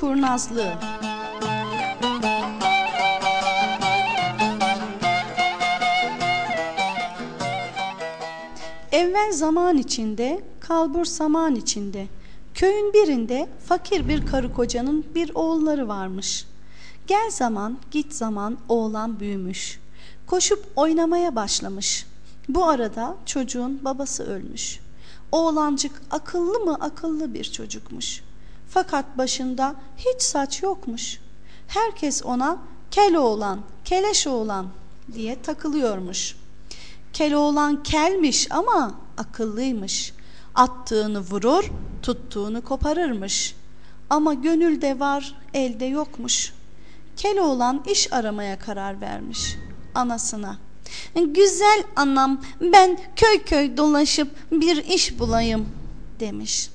Kurnazlığı Evvel zaman içinde, kalbur saman içinde, köyün birinde fakir bir karı kocanın bir oğulları varmış. Gel zaman, git zaman oğlan büyümüş. Koşup oynamaya başlamış. Bu arada çocuğun babası ölmüş. Oğlancık akıllı mı akıllı bir çocukmuş. Fakat başında hiç saç yokmuş. Herkes ona kel oğlan, keleş oğlan diye takılıyormuş. Kel oğlan kelmiş ama akıllıymış. Attığını vurur, tuttuğunu koparırmış. Ama gönülde var, elde yokmuş. Kel oğlan iş aramaya karar vermiş anasına. Güzel anam ben köy köy dolaşıp bir iş bulayım demiş.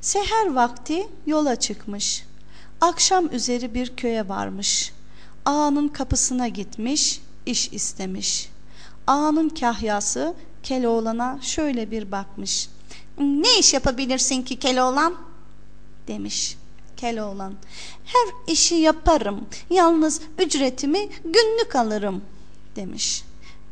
Seher vakti yola çıkmış. Akşam üzeri bir köye varmış. Ağanın kapısına gitmiş, iş istemiş. Ağanın kahyası Keloğlan'a şöyle bir bakmış. Ne iş yapabilirsin ki Keloğlan? demiş. Keloğlan. Her işi yaparım. Yalnız ücretimi günlük alırım demiş.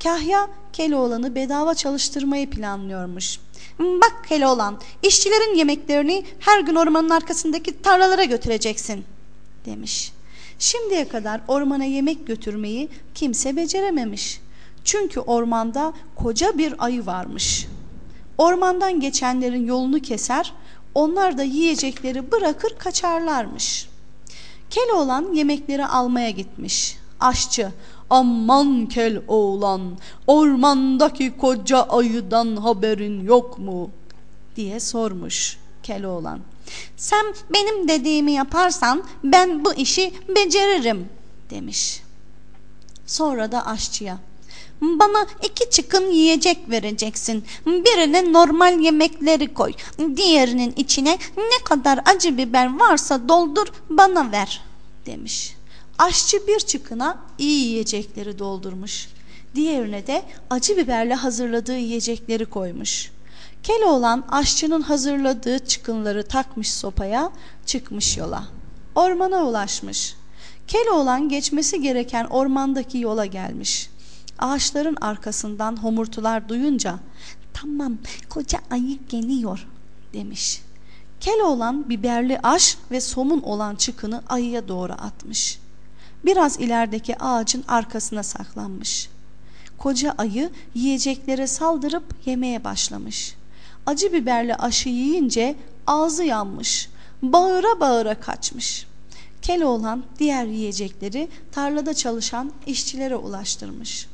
Kahya Keloğlan'ı bedava çalıştırmayı planlıyormuş. Bak Keloğlan işçilerin yemeklerini her gün ormanın arkasındaki tarlalara götüreceksin demiş. Şimdiye kadar ormana yemek götürmeyi kimse becerememiş. Çünkü ormanda koca bir ayı varmış. Ormandan geçenlerin yolunu keser, onlar da yiyecekleri bırakır kaçarlarmış. Keloğlan yemekleri almaya gitmiş. Aşçı, aman kel oğlan, ormandaki koca ayıdan haberin yok mu? diye sormuş Keloğlan. Sen benim dediğimi yaparsan ben bu işi beceririm demiş. Sonra da aşçıya bana iki çıkın yiyecek vereceksin. Birine normal yemekleri koy. Diğerinin içine ne kadar acı biber varsa doldur bana ver demiş. Aşçı bir çıkına iyi yiyecekleri doldurmuş. Diğerine de acı biberle hazırladığı yiyecekleri koymuş. Keloğlan aşçının hazırladığı çıkınları takmış sopaya, çıkmış yola. Ormana ulaşmış. Keloğlan geçmesi gereken ormandaki yola gelmiş. Ağaçların arkasından homurtular duyunca tamam koca ayı geliyor demiş. Keloğlan biberli aş ve somun olan çıkını ayıya doğru atmış. Biraz ilerideki ağacın arkasına saklanmış. Koca ayı yiyeceklere saldırıp yemeye başlamış. Acı biberli aşı yiyince ağzı yanmış. Bağıra bağıra kaçmış. Keloğlan diğer yiyecekleri tarlada çalışan işçilere ulaştırmış.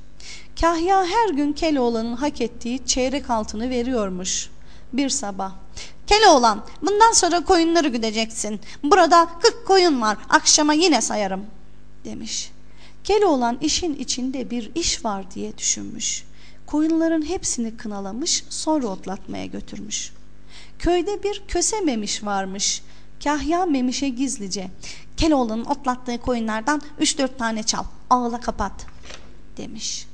Kahya her gün Keloğlan'ın hak ettiği çeyrek altını veriyormuş. Bir sabah. Keloğlan bundan sonra koyunları güdeceksin. Burada kırk koyun var akşama yine sayarım demiş. Keloğlan işin içinde bir iş var diye düşünmüş. Koyunların hepsini kınalamış sonra otlatmaya götürmüş. Köyde bir köse memiş varmış. Kahya memişe gizlice Keloğlan'ın otlattığı koyunlardan üç dört tane çal ağla kapat demiş.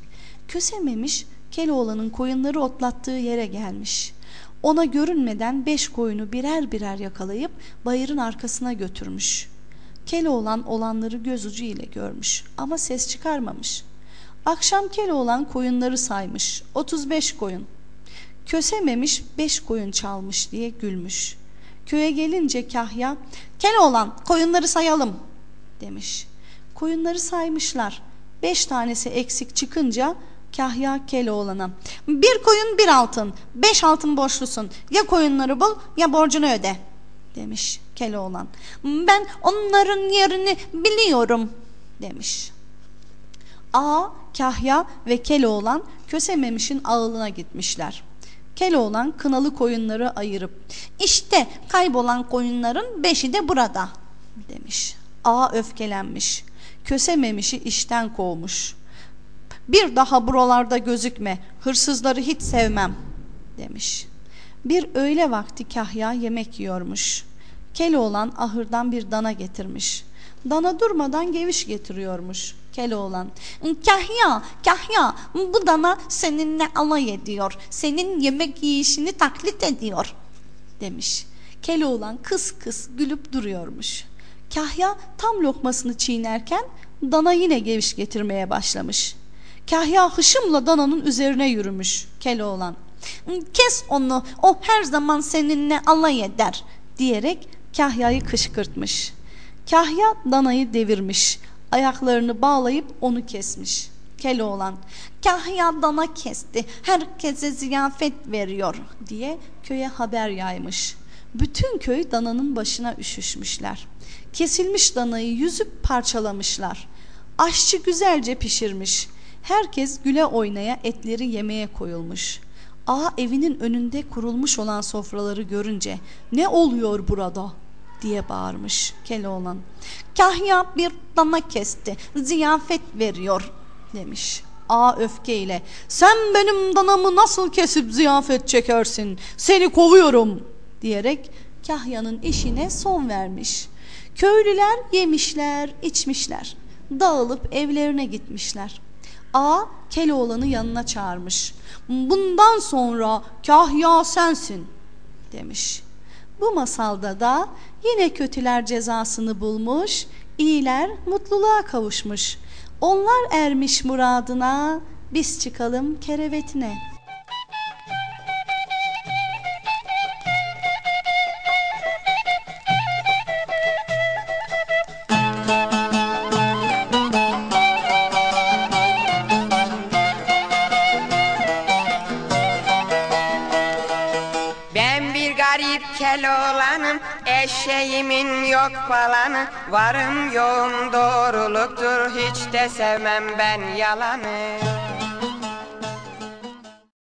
Kösememiş Keloğlan'ın koyunları otlattığı yere gelmiş. Ona görünmeden beş koyunu birer birer yakalayıp bayırın arkasına götürmüş. Keloğlan olanları göz ile görmüş ama ses çıkarmamış. Akşam Keloğlan koyunları saymış. 35 koyun. Kösememiş beş koyun çalmış diye gülmüş. Köye gelince Kahya, Keloğlan koyunları sayalım demiş. Koyunları saymışlar. Beş tanesi eksik çıkınca Kahya Keloğlan'a bir koyun bir altın beş altın borçlusun ya koyunları bul ya borcunu öde demiş Keloğlan ben onların yerini biliyorum demiş A, Kahya ve Keloğlan Kösememiş'in ağılına gitmişler. Keloğlan kınalı koyunları ayırıp işte kaybolan koyunların beşi de burada demiş. A öfkelenmiş. Kösememiş'i işten kovmuş. Bir daha buralarda gözükme, hırsızları hiç sevmem demiş. Bir öğle vakti Kahya yemek yiyormuş. Keloğlan ahırdan bir dana getirmiş. Dana durmadan geviş getiriyormuş. Keloğlan. Kahya, Kahya bu dana seninle alay ediyor. Senin yemek yiyişini taklit ediyor demiş. Keloğlan kıs kıs gülüp duruyormuş. Kahya tam lokmasını çiğnerken dana yine geviş getirmeye başlamış. Kahya hışımla dananın üzerine yürümüş Keloğlan. Kes onu o her zaman seninle alay eder diyerek Kahya'yı kışkırtmış. Kahya danayı devirmiş. Ayaklarını bağlayıp onu kesmiş. Keloğlan Kahya dana kesti herkese ziyafet veriyor diye köye haber yaymış. Bütün köy dananın başına üşüşmüşler. Kesilmiş danayı yüzüp parçalamışlar. Aşçı güzelce pişirmiş. Herkes güle oynaya etleri yemeye koyulmuş. Ağa evinin önünde kurulmuş olan sofraları görünce ne oluyor burada diye bağırmış Keloğlan. Kahya bir dana kesti ziyafet veriyor demiş. Ağa öfkeyle sen benim danamı nasıl kesip ziyafet çekersin seni kovuyorum diyerek Kahya'nın işine son vermiş. Köylüler yemişler, içmişler. Dağılıp evlerine gitmişler. A Keloğlan'ı yanına çağırmış. Bundan sonra Kahya sensin demiş. Bu masalda da yine kötüler cezasını bulmuş, iyiler mutluluğa kavuşmuş. Onlar ermiş muradına, biz çıkalım kerevetine. Ben bir garip keloğlanım Eşeğimin yok falanı. Varım yoğum doğruluktur Hiç de sevmem ben yalanı